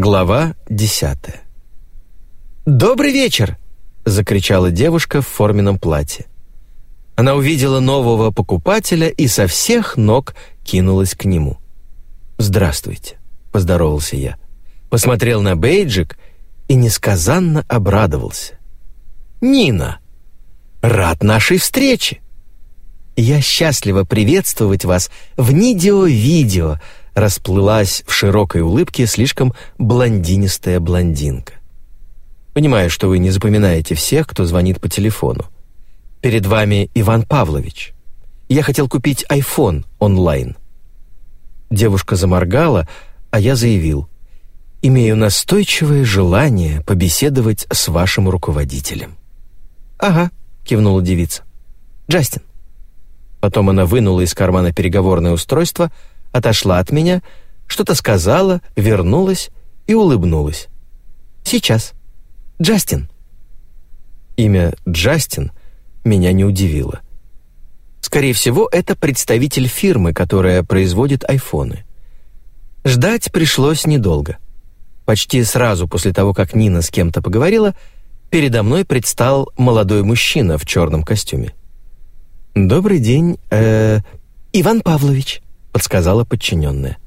Глава десятая. «Добрый вечер!» — закричала девушка в форменном платье. Она увидела нового покупателя и со всех ног кинулась к нему. «Здравствуйте», — поздоровался я. Посмотрел на бейджик и несказанно обрадовался. «Нина, рад нашей встрече!» «Я счастлива приветствовать вас в Нидио-видео», расплылась в широкой улыбке слишком блондинистая блондинка. «Понимаю, что вы не запоминаете всех, кто звонит по телефону. Перед вами Иван Павлович. Я хотел купить iPhone онлайн». Девушка заморгала, а я заявил. «Имею настойчивое желание побеседовать с вашим руководителем». «Ага», — кивнула девица. «Джастин». Потом она вынула из кармана переговорное устройство, отошла от меня, что-то сказала, вернулась и улыбнулась. «Сейчас. Джастин». Имя Джастин меня не удивило. Скорее всего, это представитель фирмы, которая производит айфоны. Ждать пришлось недолго. Почти сразу после того, как Нина с кем-то поговорила, передо мной предстал молодой мужчина в черном костюме. «Добрый день, э, Иван Павлович», — подсказала подчиненная.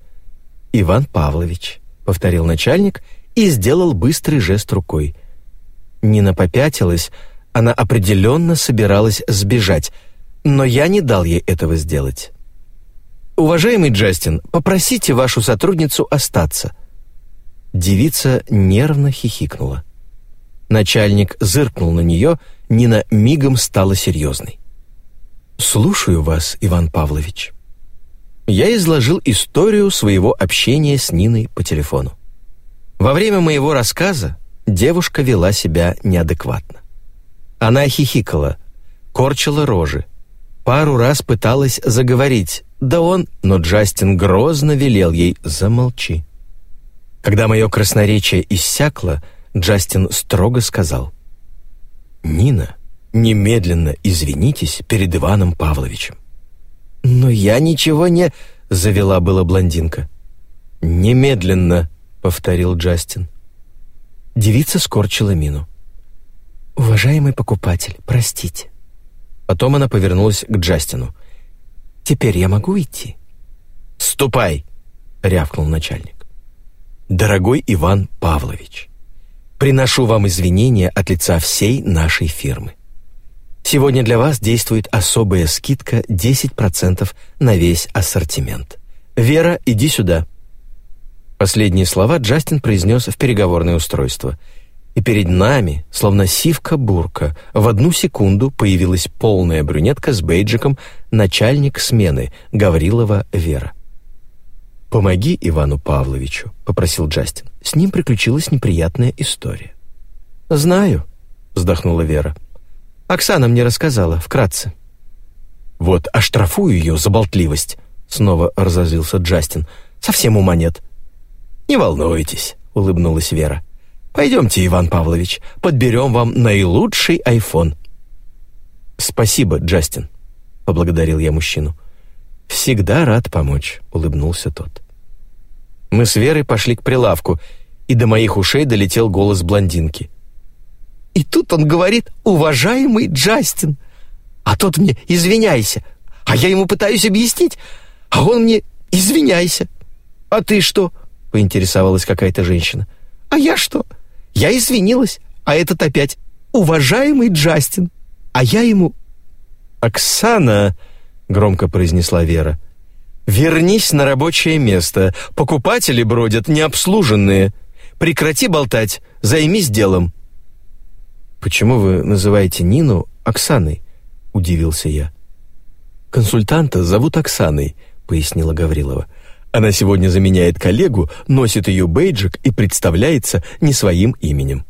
«Иван Павлович», — повторил начальник и сделал быстрый жест рукой. Нина попятилась, она определенно собиралась сбежать, но я не дал ей этого сделать. «Уважаемый Джастин, попросите вашу сотрудницу остаться». Девица нервно хихикнула. Начальник зыркнул на нее, Нина мигом стала серьезной. «Слушаю вас, Иван Павлович». Я изложил историю своего общения с Ниной по телефону. Во время моего рассказа девушка вела себя неадекватно. Она хихикала, корчила рожи, пару раз пыталась заговорить, да он, но Джастин грозно велел ей «замолчи». Когда мое красноречие иссякло, Джастин строго сказал «Нина, немедленно извинитесь перед Иваном Павловичем». «Но я ничего не...» — завела была блондинка. «Немедленно», — повторил Джастин. Девица скорчила мину. «Уважаемый покупатель, простите». Потом она повернулась к Джастину. «Теперь я могу идти?» «Ступай!» — рявкнул начальник. «Дорогой Иван Павлович, приношу вам извинения от лица всей нашей фирмы. Сегодня для вас действует особая скидка 10% на весь ассортимент. Вера, иди сюда». Последние слова Джастин произнес в переговорное устройство — и перед нами, словно сивка-бурка, в одну секунду появилась полная брюнетка с бейджиком начальник смены Гаврилова Вера. «Помоги Ивану Павловичу», — попросил Джастин. «С ним приключилась неприятная история». «Знаю», — вздохнула Вера. «Оксана мне рассказала, вкратце». «Вот, оштрафую ее за болтливость», — снова разозлился Джастин. «Совсем ума нет». «Не волнуйтесь», — улыбнулась Вера. Пойдемте, Иван Павлович, подберем вам наилучший айфон». «Спасибо, Джастин», — поблагодарил я мужчину. «Всегда рад помочь», — улыбнулся тот. Мы с Верой пошли к прилавку, и до моих ушей долетел голос блондинки. И тут он говорит «Уважаемый Джастин», а тот мне «Извиняйся», а я ему пытаюсь объяснить, а он мне «Извиняйся». «А ты что?» — поинтересовалась какая-то женщина. «А я что?» Я извинилась, а этот опять «Уважаемый Джастин». А я ему «Оксана», — громко произнесла Вера, «вернись на рабочее место. Покупатели бродят необслуженные. Прекрати болтать, займись делом». «Почему вы называете Нину Оксаной?» — удивился я. «Консультанта зовут Оксаной», — пояснила Гаврилова. Она сегодня заменяет коллегу, носит ее бейджик и представляется не своим именем.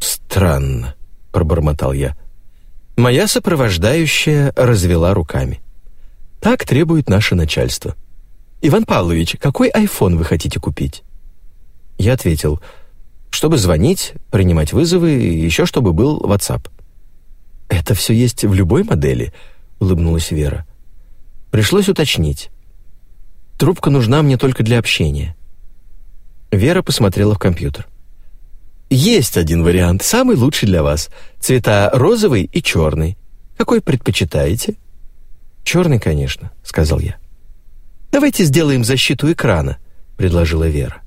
«Странно», — пробормотал я. Моя сопровождающая развела руками. «Так требует наше начальство». «Иван Павлович, какой айфон вы хотите купить?» Я ответил, чтобы звонить, принимать вызовы и еще чтобы был WhatsApp. «Это все есть в любой модели?» — улыбнулась Вера. Пришлось уточнить. Трубка нужна мне только для общения». Вера посмотрела в компьютер. «Есть один вариант, самый лучший для вас. Цвета розовый и черный. Какой предпочитаете?» «Черный, конечно», — сказал я. «Давайте сделаем защиту экрана», — предложила Вера.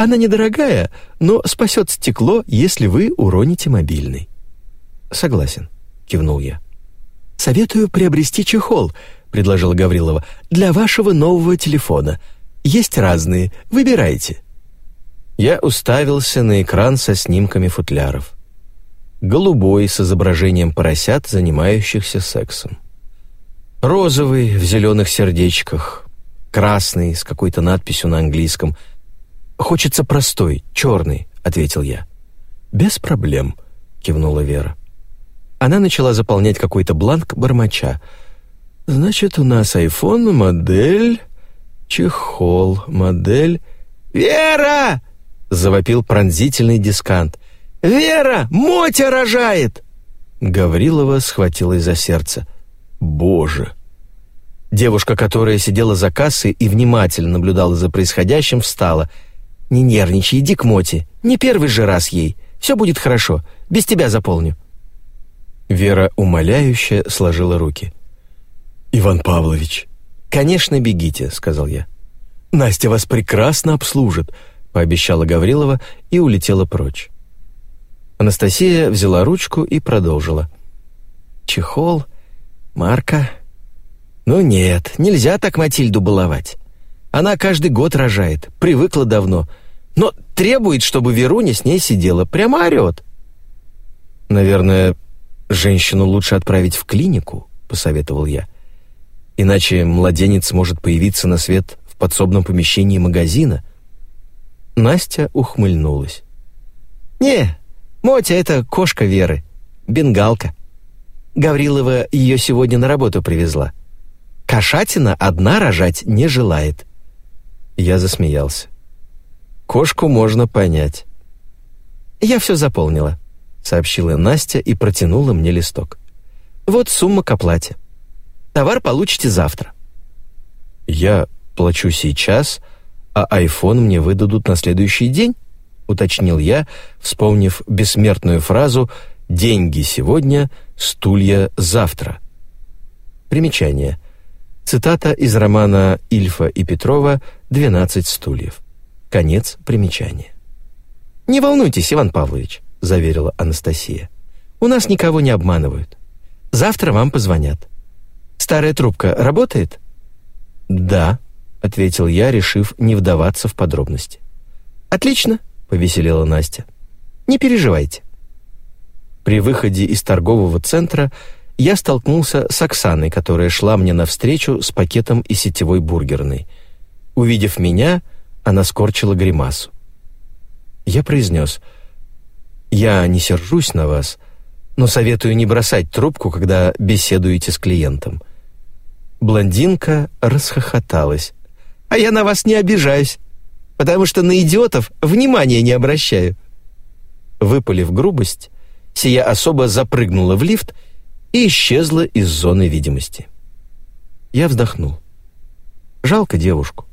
«Она недорогая, но спасет стекло, если вы уроните мобильный». «Согласен», — кивнул я. «Советую приобрести чехол», — предложила Гаврилова, «для вашего нового телефона. Есть разные, выбирайте». Я уставился на экран со снимками футляров. Голубой с изображением поросят, занимающихся сексом. Розовый в зеленых сердечках. Красный с какой-то надписью на английском. «Хочется простой, черный», — ответил я. «Без проблем», — кивнула Вера. Она начала заполнять какой-то бланк бормоча. «Значит, у нас iPhone, модель, чехол, модель...» «Вера!» — завопил пронзительный дискант. «Вера! Мотя рожает!» Гаврилова схватилась за сердце. «Боже!» Девушка, которая сидела за кассой и внимательно наблюдала за происходящим, встала. «Не нервничай, иди к Моте. Не первый же раз ей. Все будет хорошо. Без тебя заполню». Вера умоляюще сложила руки. «Иван Павлович». «Конечно, бегите», — сказал я. «Настя вас прекрасно обслужит», — пообещала Гаврилова и улетела прочь. Анастасия взяла ручку и продолжила. «Чехол, марка. Ну нет, нельзя так Матильду баловать. Она каждый год рожает, привыкла давно, но требует, чтобы Веруня с ней сидела, прямо орет». «Наверное, женщину лучше отправить в клинику», — посоветовал я. «Иначе младенец может появиться на свет в подсобном помещении магазина, Настя ухмыльнулась. «Не, Мотя — это кошка Веры, бенгалка. Гаврилова ее сегодня на работу привезла. Кошатина одна рожать не желает». Я засмеялся. «Кошку можно понять». «Я все заполнила», — сообщила Настя и протянула мне листок. «Вот сумма к оплате. Товар получите завтра». «Я плачу сейчас, а iPhone мне выдадут на следующий день?» — уточнил я, вспомнив бессмертную фразу «деньги сегодня, стулья завтра». Примечание. Цитата из романа Ильфа и Петрова «12 стульев». Конец примечания. «Не волнуйтесь, Иван Павлович», — заверила Анастасия. «У нас никого не обманывают. Завтра вам позвонят. Старая трубка работает?» «Да», — ответил я, решив не вдаваться в подробности. «Отлично», — повеселела Настя. «Не переживайте». При выходе из торгового центра я столкнулся с Оксаной, которая шла мне навстречу с пакетом из сетевой бургерной. Увидев меня, она скорчила гримасу. Я произнес, «Я не сержусь на вас, но советую не бросать трубку, когда беседуете с клиентом». Блондинка расхохоталась. А я на вас не обижаюсь, потому что на идиотов внимания не обращаю». Выпалив грубость, сия особо запрыгнула в лифт и исчезла из зоны видимости. Я вздохнул. Жалко девушку.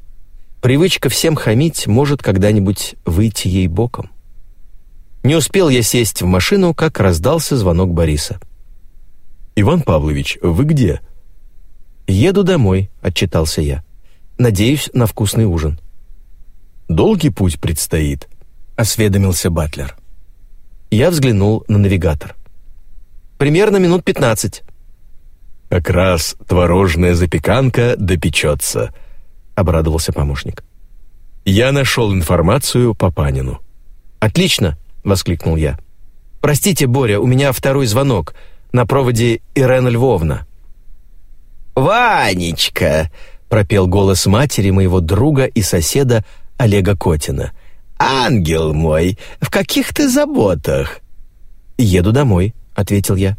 Привычка всем хамить может когда-нибудь выйти ей боком. Не успел я сесть в машину, как раздался звонок Бориса. «Иван Павлович, вы где?» «Еду домой», — отчитался я. Надеюсь на вкусный ужин». «Долгий путь предстоит», — осведомился Батлер. Я взглянул на навигатор. «Примерно минут пятнадцать». «Как раз творожная запеканка допечется», — обрадовался помощник. «Я нашел информацию по Панину». «Отлично!» — воскликнул я. «Простите, Боря, у меня второй звонок. На проводе Ирена Львовна». «Ванечка!» пропел голос матери моего друга и соседа Олега Котина. «Ангел мой, в каких ты заботах?» «Еду домой», — ответил я.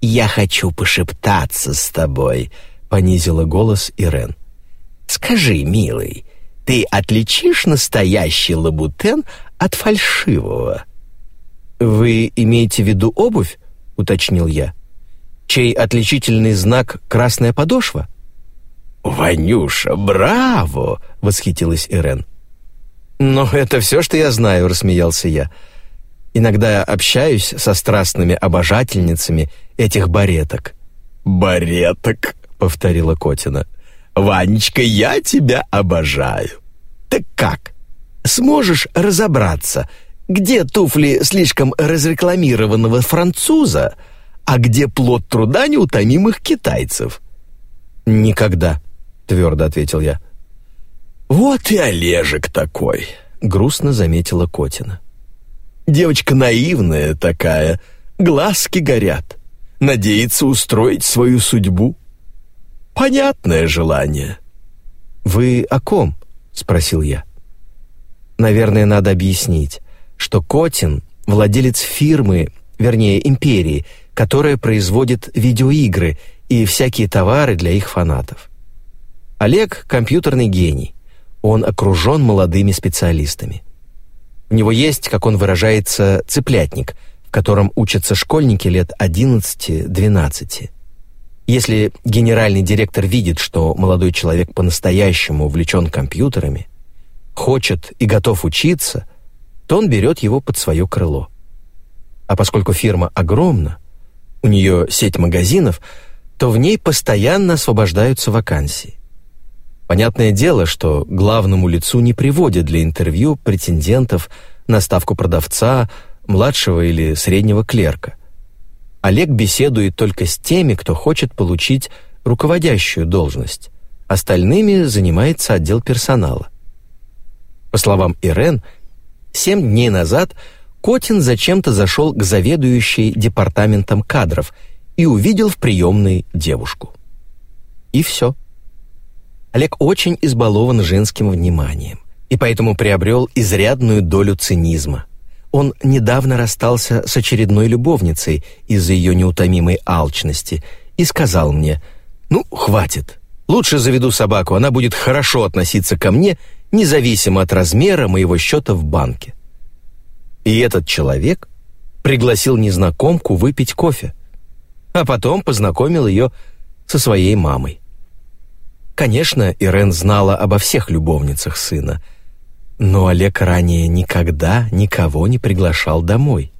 «Я хочу пошептаться с тобой», — понизила голос Ирен. «Скажи, милый, ты отличишь настоящий лабутен от фальшивого?» «Вы имеете в виду обувь?» — уточнил я. «Чей отличительный знак — красная подошва?» «Ванюша, браво!» — восхитилась Ирен. «Но это все, что я знаю», — рассмеялся я. «Иногда общаюсь со страстными обожательницами этих бареток». «Бареток», — повторила Котина. «Ванечка, я тебя обожаю». «Так как? Сможешь разобраться, где туфли слишком разрекламированного француза, а где плод труда неутомимых китайцев?» «Никогда», — твердо ответил я. «Вот и Олежек такой», — грустно заметила Котина. «Девочка наивная такая, глазки горят, надеется устроить свою судьбу. Понятное желание». «Вы о ком?» — спросил я. «Наверное, надо объяснить, что Котин — владелец фирмы, вернее, империи, которая производит видеоигры и всякие товары для их фанатов. Олег — компьютерный гений, он окружен молодыми специалистами. У него есть, как он выражается, цыплятник, в котором учатся школьники лет 11-12. Если генеральный директор видит, что молодой человек по-настоящему увлечен компьютерами, хочет и готов учиться, то он берет его под свое крыло. А поскольку фирма огромна, у нее сеть магазинов, то в ней постоянно освобождаются вакансии. Понятное дело, что главному лицу не приводят для интервью претендентов на ставку продавца, младшего или среднего клерка. Олег беседует только с теми, кто хочет получить руководящую должность. Остальными занимается отдел персонала. По словам Ирен, семь дней назад Котин зачем-то зашел к заведующей департаментом кадров и увидел в приемной девушку. И все. Олег очень избалован женским вниманием и поэтому приобрел изрядную долю цинизма. Он недавно расстался с очередной любовницей из-за ее неутомимой алчности и сказал мне, «Ну, хватит. Лучше заведу собаку, она будет хорошо относиться ко мне, независимо от размера моего счета в банке». И этот человек пригласил незнакомку выпить кофе, а потом познакомил ее со своей мамой. Конечно, Ирен знала обо всех любовницах сына, но Олег ранее никогда никого не приглашал домой.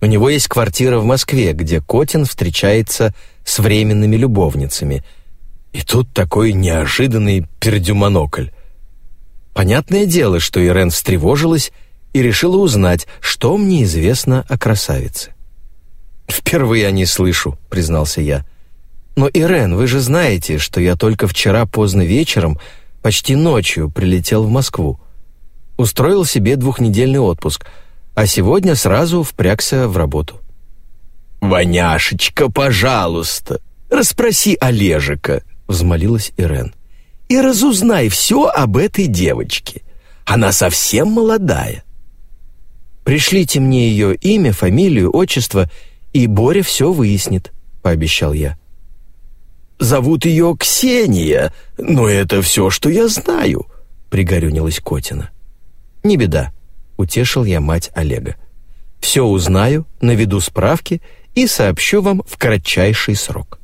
У него есть квартира в Москве, где Котин встречается с временными любовницами. И тут такой неожиданный пердюмонокль. Понятное дело, что Ирен встревожилась и решила узнать, что мне известно о красавице. «Впервые о ней слышу», — признался я. Но, Ирен, вы же знаете, что я только вчера поздно вечером, почти ночью, прилетел в Москву. Устроил себе двухнедельный отпуск, а сегодня сразу впрягся в работу. «Ваняшечка, пожалуйста, расспроси Олежика», — взмолилась Ирен. «И разузнай все об этой девочке. Она совсем молодая». «Пришлите мне ее имя, фамилию, отчество, и Боря все выяснит», — пообещал я. Зовут ее Ксения, но это все, что я знаю», — пригорюнилась Котина. «Не беда», — утешил я мать Олега. «Все узнаю, наведу справки и сообщу вам в кратчайший срок».